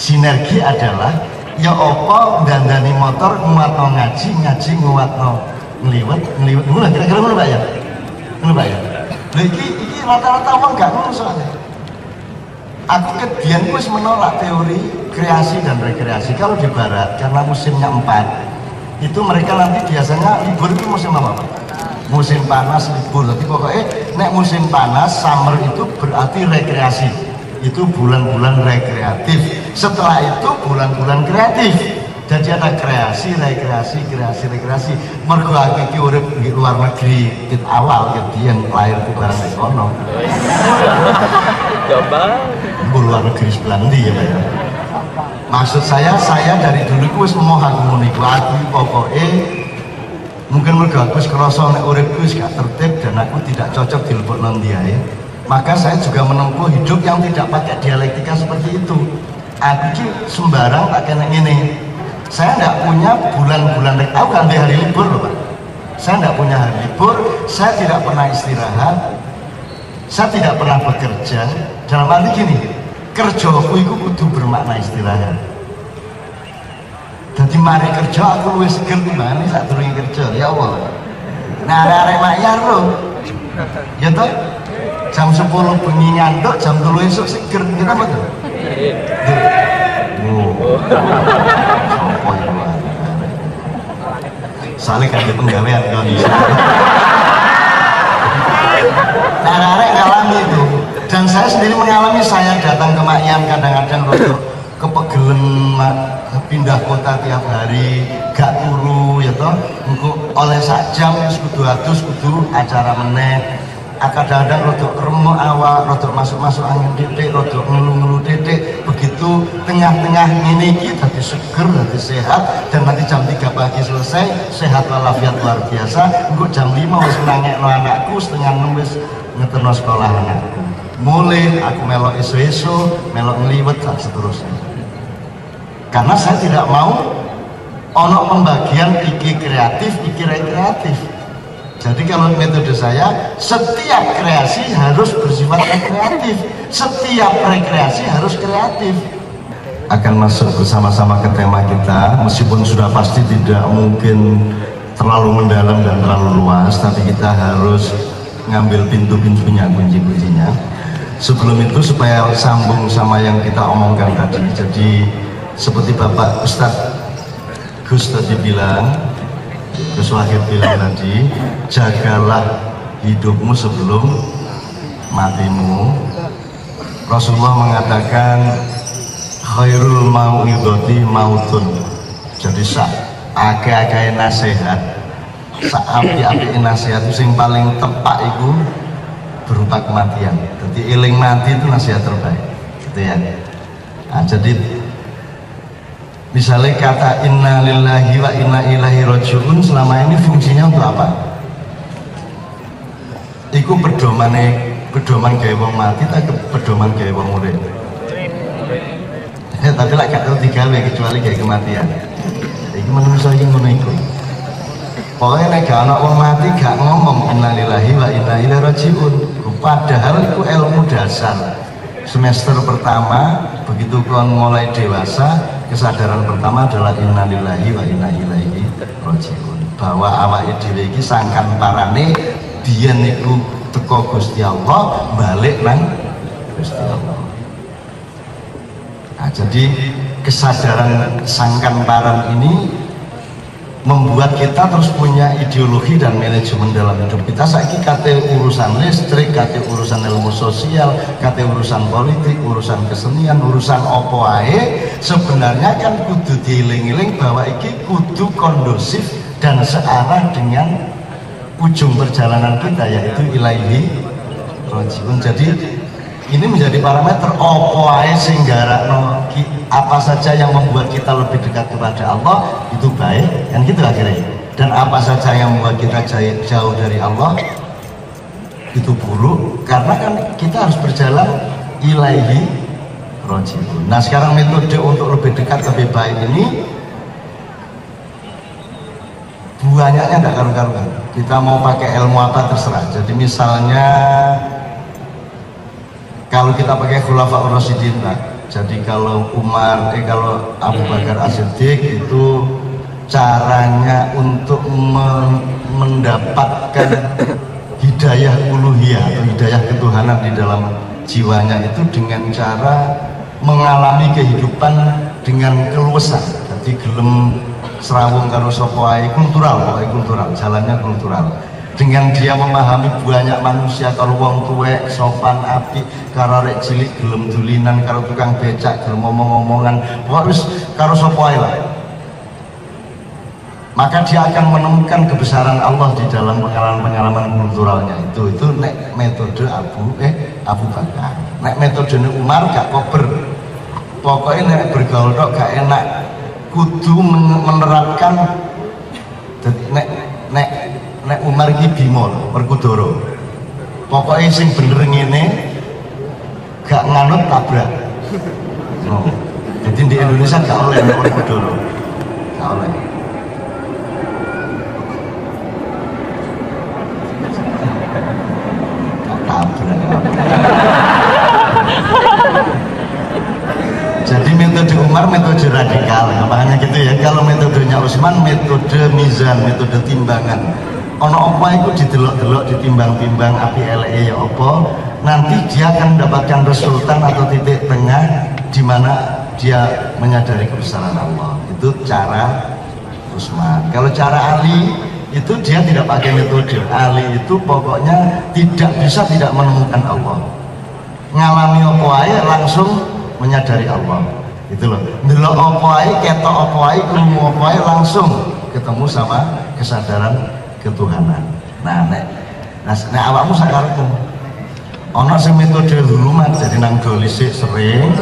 Sinergi adalah ya apa dandani motor nguatno ngaji ngaji nguatno ngliwet ngliwet. Ngono kira-kira ngono Pak ya? Ngono Pak ya? Lha iki iki rata-rata wong gak ngono soalnya aku kedian wis menolak teori kreasi dan rekreasi. Kalau di barat karena musimnya empat itu mereka nanti biasanya libur itu musim apa Pak? musim panas libur. Tapi pokoknya nek musim panas summer itu berarti rekreasi. Itu bulan-bulan rekreatif. Setelah itu bulan-bulan kreatif jadi ada kreasi, rekreasi, kreasi, rekreasi. Mergo iki urip di luar negeri kit awal gitu yang lahir di barang ekono coba. Di luar negeri sebelah ndi ya Pak? Ya? maksud saya saya dari dulu ku wis mau ngono iku. Aku pokoke mungkin mergo aku wis krasa nek uripku wis gak tertib dan aku tidak cocok di lubuk nandiae maka saya juga menempuh hidup yang tidak pakai dialektika seperti itu. Aku ki sembarang tak kena ini saya tidak punya bulan-bulan aku kan hari libur loh pak. Saya tidak punya hari libur saya tidak pernah istirahat saya tidak pernah bekerja. Dalam arti gini kerjaku itu kudu bermakna istirahat. Jadi mari kerja aku luwih seger timbangane sak durunge kerja. Ya Allah. Nah arek mayar lho ya toh jam 10 bengi ngantuk jam 3 esok seger. Kita apa tuh? Oh. Sopo itu Soalnya kan penggawean kan Nah, ngalami itu. Dan saya sendiri mengalami saya datang ke Makyam kadang-kadang rodo kepegelen pindah kota tiap hari gak turu ya toh. Oleh sak jam kudu atus kudu acara meneh kadang-kadang rodok remuk awal rodok masuk-masuk angin titik rodok ngeluh-ngeluh titik. Begitu tengah-tengah ini kita tadi seger tadi sehat. Dan nanti jam 3 pagi selesai sehat walafiat luar biasa. Untuk jam 5 harus nangek anakku setengah 6 wis ngeterno sekolah anakku. Mulai aku melok isu-isu melok ngeliwet dan seterusnya. Karena saya tidak mau ono pembagian iki kreatif, iki rekreatif jadi kalau metode saya, setiap kreasi harus bersifat rekreatif, setiap rekreasi harus kreatif. Akan masuk bersama-sama ke tema kita, meskipun sudah pasti tidak mungkin terlalu mendalam dan terlalu luas, tapi kita harus ngambil pintu-pintunya, kunci-kuncinya. Sebelum itu supaya sambung sama yang kita omongkan tadi, jadi seperti Bapak Ustadz Gus tadi bilang, Gus Wahid bilang tadi jagalah hidupmu sebelum matimu. Rasulullah mengatakan khairul mau'idoti mautun. Jadi sak ake-ake nasihat. Sak api-api nasihat itu paling tepat itu berupa kematian. Jadi iling mati itu nasihat terbaik. Gitu ya. Nah, jadi misalnya kata inna lillahi wa inna ilahi rojiun selama ini fungsinya untuk apa? Iku pedomane pedoman gaya wong mati tak pedoman gaya wong urip. Eh, [LAUGHS] tapi lah gak tiga kecuali gaya kematian. Iku manusia yang ngono iku. Pokoknya nek gak anak wong mati gak ngomong innalillahi wa inna ilaihi rajiun. Padahal itu ilmu dasar. Semester pertama begitu kalian mulai dewasa kesadaran pertama adalah innalillahi wa inna ilaihi rajiun. Bahwa awak dhewe iki sangkan parane dia niku teko Gusti Allah balik nang Gusti Allah. Nah, jadi kesadaran sangkan paran ini membuat kita terus punya ideologi dan manajemen dalam hidup kita. Saiki kate urusan listrik, kate urusan ilmu sosial, kate urusan politik, urusan kesenian, urusan opo ae sebenarnya kan kudu dieling-eling bahwa iki kudu kondusif dan searah dengan ujung perjalanan kita yaitu ilahi rojiun. Jadi ini menjadi parameter opo ae sehingga apa saja yang membuat kita lebih dekat kepada Allah itu baik kan gitu akhirnya. Dan apa saja yang membuat kita jauh dari Allah itu buruk. Karena kan kita harus berjalan ilahi rojiun. Nah sekarang metode untuk lebih dekat lebih baik ini banyaknya tidak karu-karuan. Kita mau pakai ilmu apa terserah. Jadi misalnya kalau kita pakai khulafa rasyidin nah, jadi kalau Umar eh kalau Abu Bakar As-Siddiq itu caranya untuk me mendapatkan [LAUGHS] hidayah uluhiyah atau hidayah ketuhanan di dalam jiwanya itu dengan cara mengalami kehidupan dengan keluasan. Jadi gelem serawung karo sopoai kultural kultural jalannya kultural dengan dia memahami banyak manusia kalau wong tuwek sopan api karo rek cilik gelem dulinan karo tukang becak gelem ngomong-ngomongan harus karo sapa lah maka dia akan menemukan kebesaran Allah di dalam pengalaman-pengalaman kulturalnya. Itu itu nek metode Abu eh Abu Bakar. Nek metode Umar gak kober. Pokoknya nek bergaul tok gak enak. Kudu menerapkan nek nek nek Umar iki bimol Werkudara pokoknya sing bener ngene gak nganut tabrak. No. jadi di Indonesia gak oleh nek Werkudara gak oleh. Tabrak. Jadi metode Umar metode radikal makanya gitu ya? Kalau metodenya Utsman metode mizan metode timbangan ono apa itu didelok-delok ditimbang-timbang api LE ya apa? Nanti dia akan mendapatkan resultan atau titik tengah di mana dia menyadari kebesaran Allah. Itu cara Usman. Kalau cara Ali itu dia tidak pakai metode. Ali itu pokoknya tidak bisa tidak menemukan Allah. Ngalami apa aja langsung menyadari Allah. Itu loh. Delok apa aja ketok apa aja langsung ketemu sama kesadaran ketuhanan. Nah nek nah, nek awakmu sakarepmu ono sing metode hulumat jadi nang dolisik sering.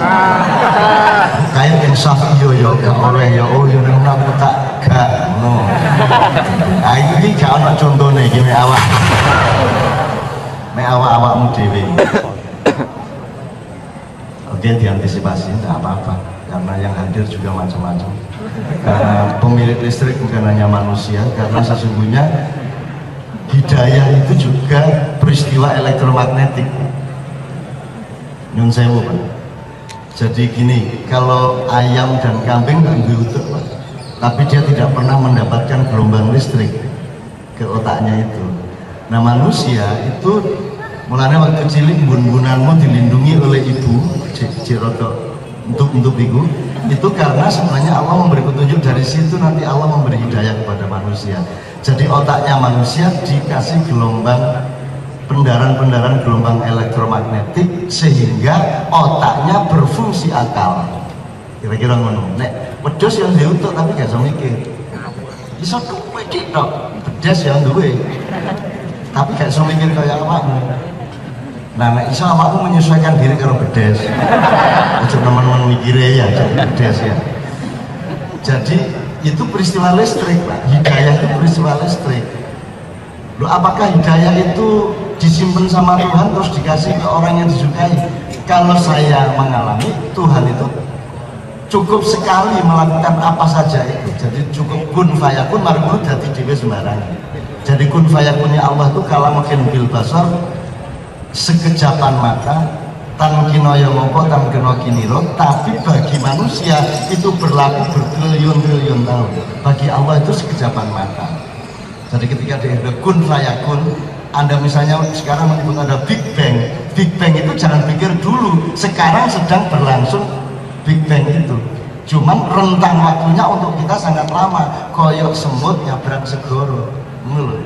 Kayak insaf yo yo gak oleh yo oh yo nang aku tak gak no nah ini gak ono contohnya gini awak. Nek awak-awakmu dewi oke diantisipasi tidak apa-apa. Karena yang hadir juga macam-macam karena pemilik listrik bukan hanya manusia karena sesungguhnya hidayah itu juga peristiwa elektromagnetik. Nyun Pak. Jadi gini kalau ayam dan kambing kan diutuk Pak. Tapi dia tidak pernah mendapatkan gelombang listrik ke otaknya itu. Nah manusia itu mulanya waktu cilik bun-bunanmu dilindungi oleh ibu Ciroto untuk untuk ibu itu karena sebenarnya Allah memberi petunjuk. Dari situ nanti Allah memberi hidayah kepada manusia. Jadi otaknya manusia dikasih gelombang pendaran-pendaran gelombang elektromagnetik sehingga otaknya berfungsi akal. Kira-kira ngono. Nek wedhus yang diutuk tapi gak bisa mikir. Bisa duwe tok. Pedas yang duwe tapi gak bisa mikir kayak awakmu nah nek iso awakmu menyesuaikan diri kalau bedes ojo teman-teman mikirnya ya bedes ya. Jadi itu peristiwa listrik Pak. hidayah itu peristiwa listrik. Loh, apakah hidayah itu disimpan sama Tuhan terus dikasih ke orang yang disukai? Kalau saya mengalami Tuhan itu cukup sekali melakukan apa saja itu. Jadi cukup kun fayakun marmur jadi dewi sembarang. Jadi kun fayakunnya Allah itu kalau mungkin bil basar sekejapan mata tan kinoyo mongko tan kino kiniro tapi bagi manusia itu berlaku bertriliun-triliun tahun bagi Allah itu sekejapan mata. Jadi ketika dia kun fayakun anda misalnya sekarang menyebut ada Big Bang. Big Bang itu jangan pikir dulu sekarang sedang berlangsung Big Bang itu. Cuman rentang waktunya untuk kita sangat lama. Koyok semut nyabrak segoro. Mulu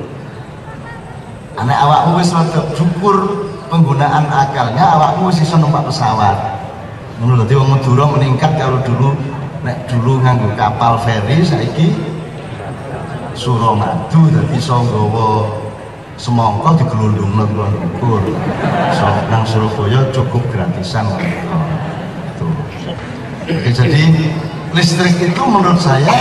anak awakmu wis rada cukur penggunaan akalnya awakmu sih numpak pesawat. Menurut dadi wong Madura meningkat kalau dulu nek dulu nganggo kapal feri saiki Suramadu dadi iso nggawa semangka digelundungno kulon ukur so nang Surabaya cukup gratisan Oke, jadi listrik itu menurut saya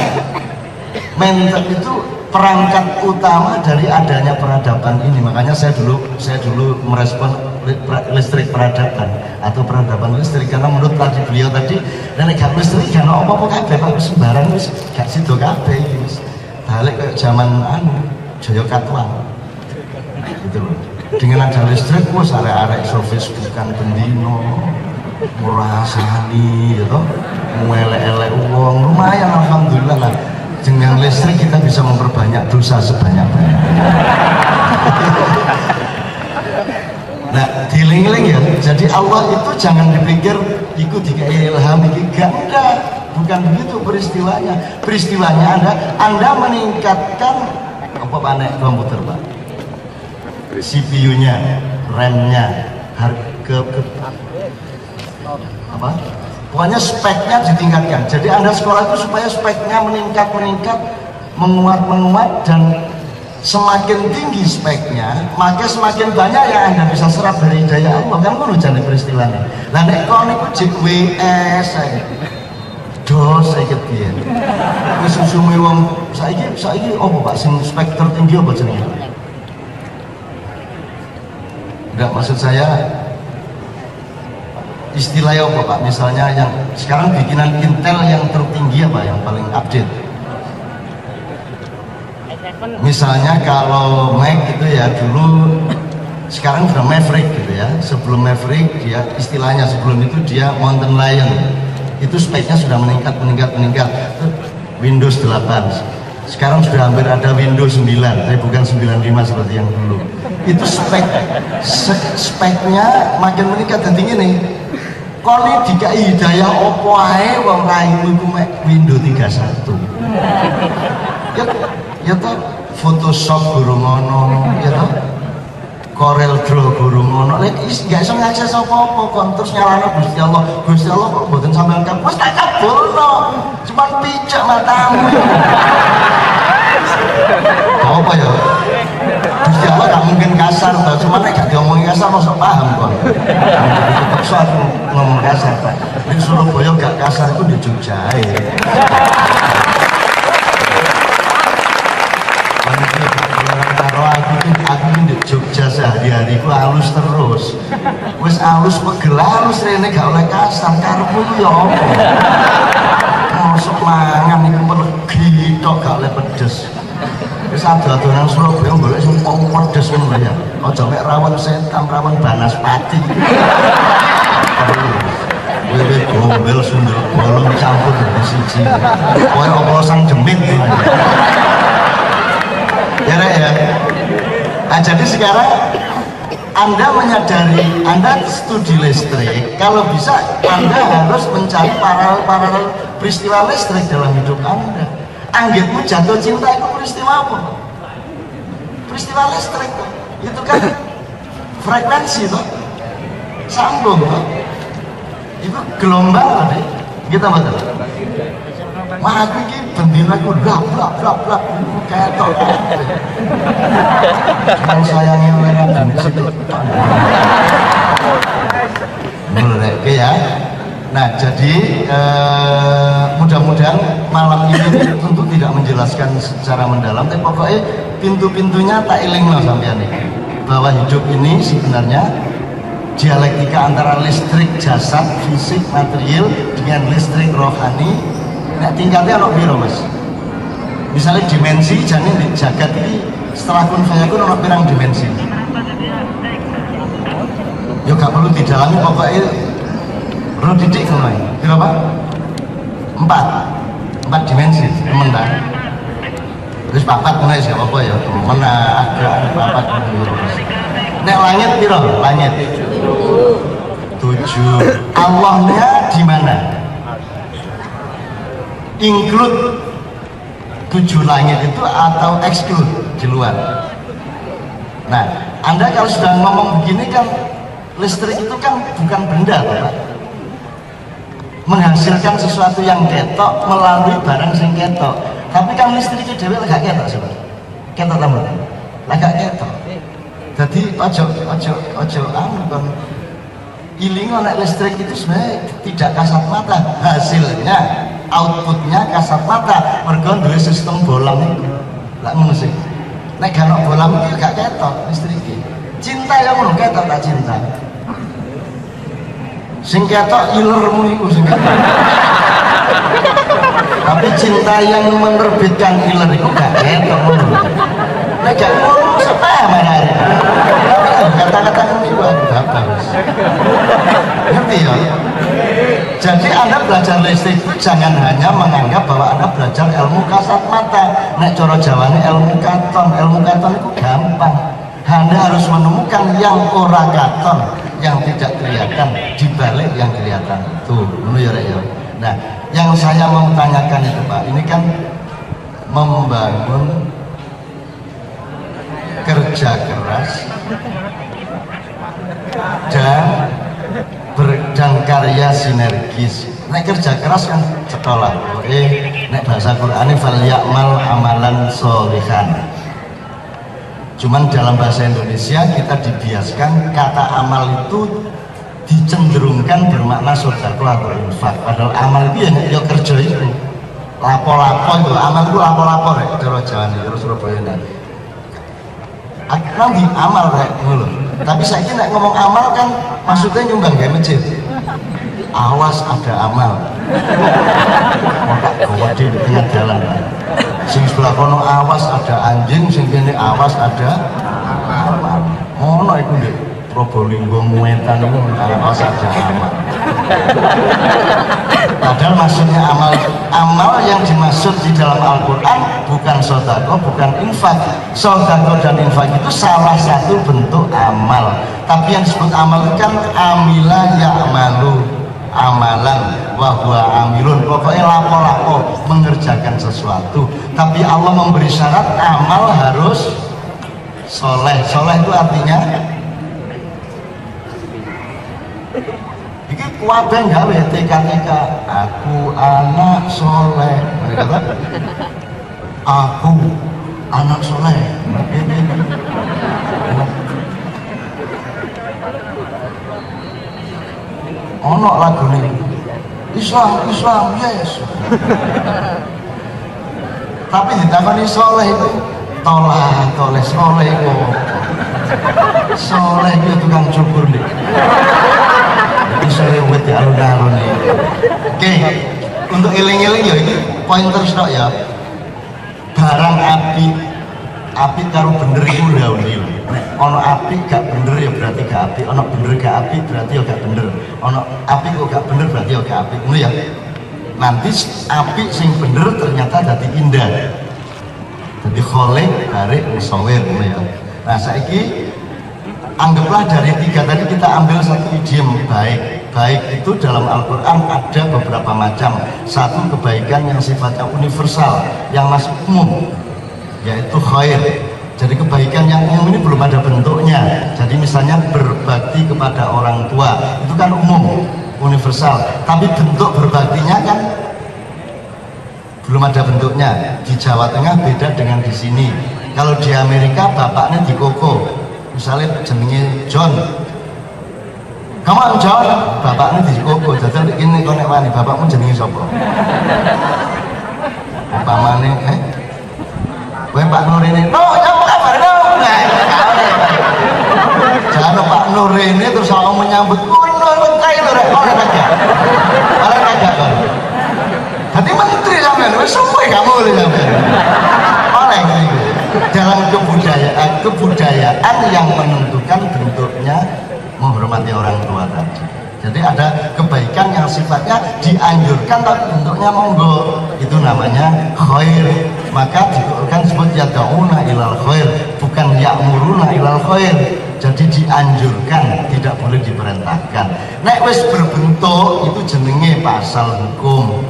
mental itu perangkat utama dari adanya peradaban ini. Makanya saya dulu saya dulu merespon listrik peradaban atau peradaban listrik. Karena menurut tadi beliau tadi dan gak listrik kan apa apa kabeh pak. Sembarang wis gak sido kabeh wis balik ke zaman anu Jaya Katuang. Gitu loh. Dengan ada listrik wis arek-arek iso Facebookan pendino murah sani gitu. Elek-elek uang lumayan alhamdulillah lah dengan listrik kita bisa memperbanyak dosa sebanyak-banyak. Nah diling-ling ya. Jadi Allah itu jangan dipikir ikut dikai ilham ini gak bukan begitu peristiwanya. Peristiwanya anda anda meningkatkan apa panek komputer pak. CPU nya RAM nya harga ke, apa pokoknya speknya ditingkatkan. Jadi anda sekolah itu supaya speknya meningkat meningkat menguat menguat dan semakin tinggi speknya maka semakin banyak yang anda bisa serap dari daya Allah. Kan kudu jadi peristiwanya. Nah nek kau niku jik WS saya dos saya kepiye wis susume wong saiki saiki opo Pak? Sing spek tertinggi apa jenenge? Enggak maksud saya istilahnya apa Pak? Misalnya yang sekarang bikinan Intel yang tertinggi apa yang paling update? Misalnya kalau Mac itu ya dulu sekarang sudah Maverick gitu ya. Sebelum Maverick dia istilahnya sebelum itu dia Mountain Lion. Itu speknya sudah meningkat meningkat meningkat. Windows 8 sekarang sudah hampir ada Windows 9 tapi bukan 95 seperti yang dulu itu spek speknya makin meningkat dan tinggi nih koni dikai hidayah opo ae wong raimu iku mek Windows 31 ya ya toh Photoshop gurung ngono ya toh. Corel Draw gurung ngono. Lek is gak iso ngakses apa-apa kon terus nyalano Gusti Allah. Gusti Allah kok mboten sampean kan wis tak kabulno. Cuman pijak matamu. Apa ya Allah gak mungkin kasar tau cuma nek gak diomongin kasar masuk paham kon terpaksa aku ngomong kasar pak. Di Surabaya gak kasar itu di Jogja karo aku aku di Jogja sehari-hari ku halus terus. Wis halus pegel halus rene gak oleh kasar karepmu ya apa? Masuk mangan mergi tok gak oleh pedes wis ado-adonan Surabaya golek sing kok pedes ngono ya. Aja mek rawon setan rawon banaspati. Wewe gombel sundel bolong campur siji. Koyo oplosan demit ya Rek ya. Nah jadi sekarang anda menyadari Anda studi listrik kalau bisa Anda harus mencari paralel-paralel peristiwa listrik dalam hidup Anda anggitmu jatuh cinta itu peristiwa apa? peristiwa listrik itu kan frekuensi tuh sambung tuh itu gelombang tadi kita betul Wah aku ini bendina aku blak blak blak blak kayak tok. Cuman sayangnya mereka dan situ. Mulai ya. Nah jadi eh, mudah-mudahan malam ini tentu tidak menjelaskan secara mendalam, tapi pokoknya pintu-pintunya tak iling lah sampai ini bahwa hidup ini sebenarnya dialektika antara listrik jasad, fisik, material dengan listrik rohani Nah, tingkatnya ono piro, Mas? Misalnya dimensi jane di ini setelah kun fayakun ono pirang dimensi. Yo gak perlu didalami pokoknya perlu didik ngono Piro, Pak? Empat. Empat dimensi, temen ta. Terus papat ngono ya apa ya, temen ada papat Nek langit piro? Langit. Tujuh. Allahnya di mana? include tujuh langit itu atau exclude di luar nah anda kalau sudah ngomong begini kan listrik itu kan bukan benda Pak menghasilkan sesuatu yang ketok melalui barang sing ketok. Tapi kan listrik itu dewe gak ketok sobat. Ketok tamu gak ketok. Jadi ojo ojo ojo anu kan iling listrik itu sebenarnya tidak kasat mata. Hasilnya outputnya kasat mata. Mergo duwe sistem bolam itu. Ngono sih. Nek gak bolam iki gak ketok listrike cinta ya ngono ketok tak cinta sing ketok ilermu iku sing tapi cinta yang menerbitkan iler itu gak ketok. Nek gak ngono sepah mana kata-kata ini aku bagus ngerti ya? Jadi Anda belajar listrik itu jangan hanya menganggap bahwa Anda belajar ilmu kasat mata. Nek coro jawane ilmu katon, ilmu katon itu gampang. Anda harus menemukan yang ora katon, yang tidak kelihatan di balik yang kelihatan. Tuh, ya, ya. Nah, yang saya mau tanyakan itu Pak, ini kan membangun kerja keras dan dan karya sinergis nek kerja keras kan sekolah oke nek bahasa Quran yakmal amalan solihan cuman dalam bahasa Indonesia kita dibiaskan kata amal itu dicenderungkan bermakna sodako atau infak. Padahal amal itu yang ya kerja itu lapo-lapo itu amal itu lapo-lapo rek cara Jawa terus Surabaya nanti amal ngono tapi saya kira ngomong amal kan maksudnya nyumbang kayak masjid awas ada amal. Gede di tengah jalan. Sing sebelah kono awas ada anjing sing kene awas ada amal. Ono iku ndek Probolinggo muetan itu awas ada amal. Padahal maksudnya amal amal yang dimaksud di dalam Al-Quran bukan sodako bukan infak. Sodako dan infak itu salah satu bentuk amal. Tapi yang disebut amal itu kan amila ya'malu amalan wahwa amilun. Pokoknya lapo-lapo mengerjakan sesuatu. Tapi Allah memberi syarat amal harus soleh. Soleh itu artinya ini kuabeh gawe TK-TK aku anak soleh. Aku anak soleh ono lagu nih Islam Islam yes. [LAUGHS] Tapi ditakoni soleh itu tolak toleh soleh itu. Soleh itu tukang cukur nih. Ini soleh buat di alun-alun nih oke untuk iling-iling ya ini poin terus ya. Barang api api karo bener itu udah ono api gak bener ya berarti gak api. Ono bener gak api berarti ya gak bener. Ono api kok gak bener berarti ya gak api. Ini ya? Nanti api sing bener ternyata jadi indah. Jadi kholek tarik musawir ya. Nah saiki anggaplah dari tiga tadi kita ambil satu idiom baik. Baik itu dalam Al-Quran ada beberapa macam. Satu kebaikan yang sifatnya universal yang masuk umum yaitu khair jadi kebaikan yang umum ini belum ada bentuknya. Jadi misalnya berbakti kepada orang tua itu kan umum universal. Tapi bentuk berbaktinya kan belum ada bentuknya. Di Jawa Tengah beda dengan di sini. Kalau di Amerika bapaknya di koko misalnya jenenge John. Kamu John bapaknya di koko jadi ini konek wani bapakmu jenenge apa mana eh Gue Pak Nur ini, no, kamu kabar no, nah, jangan Pak Nur ini terus orang menyambut, oh Nur, kayak Nur, oleh raja, oleh raja kan. Jadi menteri sampean, wes suwe kamu oleh sampean. Oleh dalam kebudayaan, kebudayaan yang menentukan bentuknya menghormati orang tua tadi. Jadi ada kebaikan yang sifatnya dianjurkan tapi bentuknya monggo. Itu namanya khair. Maka dikurkan disebut yadauna ilal khair, bukan ya'muruna ilal khair. Jadi dianjurkan, tidak boleh diperintahkan. Nek wis berbentuk itu jenenge pasal hukum.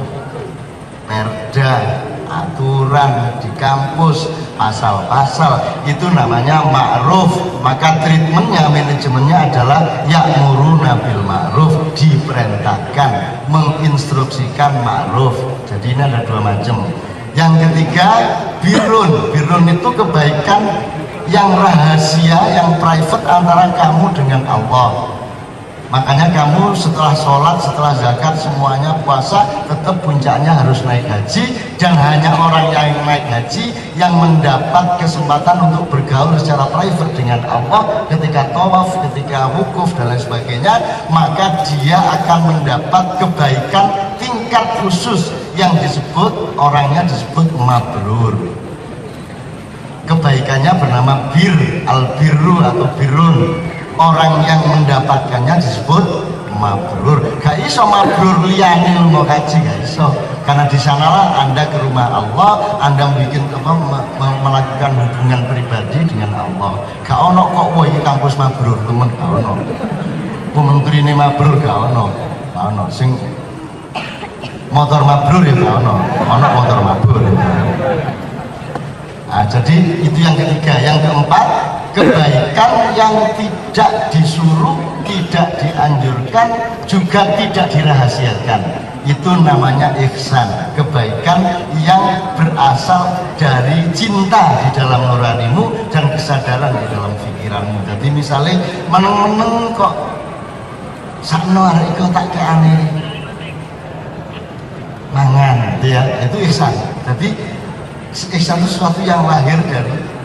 Perda, aturan di kampus pasal-pasal. Itu namanya ma'ruf. Maka treatmentnya manajemennya adalah ya'muruna bil ma'ruf. Diperintahkan menginstruksikan ma'ruf. Jadi ini ada dua macam. Yang ketiga birun birun itu kebaikan yang rahasia yang private antara kamu dengan Allah Makanya kamu setelah sholat, setelah zakat, semuanya puasa, tetap puncaknya harus naik haji. Dan hanya orang yang naik haji yang mendapat kesempatan untuk bergaul secara private dengan Allah ketika tawaf, ketika wukuf dan lain sebagainya, maka dia akan mendapat kebaikan tingkat khusus yang disebut orangnya disebut mabrur. Kebaikannya bernama bir al birru atau birun orang yang mendapatkannya disebut mabrur. Gak iso mabrur liyane ilmu kaji gak iso. Karena di sanalah anda ke rumah Allah anda bikin apa melakukan hubungan pribadi dengan Allah. Gak ono kok wah kampus mabrur. Temen gak ono. Pementri ini mabrur gak ono. Gak ono. Sing motor mabrur ya gak ono. Ono motor mabrur ya. nah, jadi itu yang ketiga. Yang keempat kebaikan yang tidak disuruh, tidak dianjurkan, juga tidak dirahasiakan. Itu namanya ihsan, kebaikan yang berasal dari cinta di dalam nuranimu dan kesadaran di dalam pikiranmu. Jadi misalnya meneng-meneng kok sakno iku tak keane mangan ya itu ihsan. Jadi ihsan itu sesuatu yang lahir dari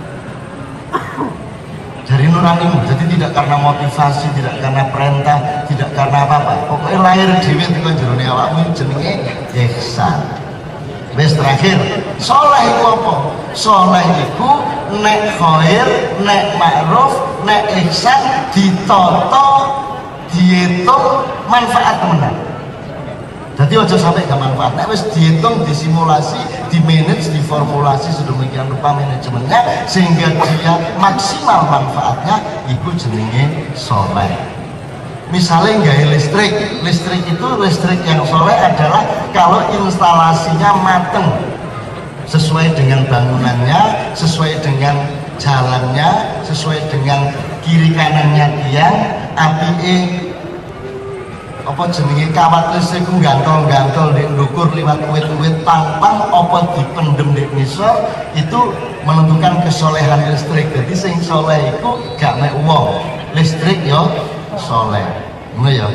nuranimu jadi tidak karena motivasi tidak karena perintah tidak karena apa-apa. Pokoknya lahir dewi itu jerone awakmu jenenge ihsan. Wis terakhir soleh itu apa? Soleh itu nek khair nek ma'ruf nek ihsan ditoto dihitung manfaat temenan jadi ojo sampai gak manfaat. Nek wis dihitung disimulasi dimanage diformulasi sedemikian rupa manajemennya sehingga dia maksimal manfaatnya itu jenenge soleh misalnya nggak listrik. Listrik itu listrik yang soleh adalah kalau instalasinya mateng. Sesuai dengan bangunannya sesuai dengan jalannya sesuai dengan kiri kanannya dia api apa jenenge kawat listrik gantol-gantol di ndukur liwat wit-wit pang-pang apa dipendem di ngisor itu menentukan kesolehan listrik. Jadi sing soleh itu gak mek wong listrik yo soleh. Ngono ya.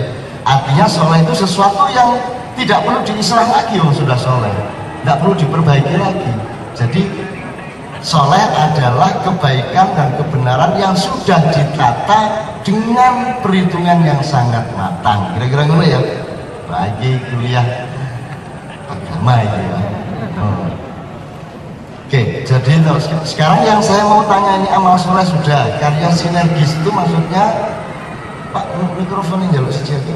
Artinya soleh itu sesuatu yang tidak perlu diislah lagi yang sudah soleh. Tidak perlu diperbaiki lagi. Jadi Soleh adalah kebaikan dan kebenaran yang sudah ditata dengan perhitungan yang sangat matang. Kira-kira ngono ya? Bagi kuliah agama ya. Oh. Oke, jadi sekarang yang saya mau tanya ini amal soleh sudah karya sinergis itu maksudnya Pak mikrofon ini jaluk sejati.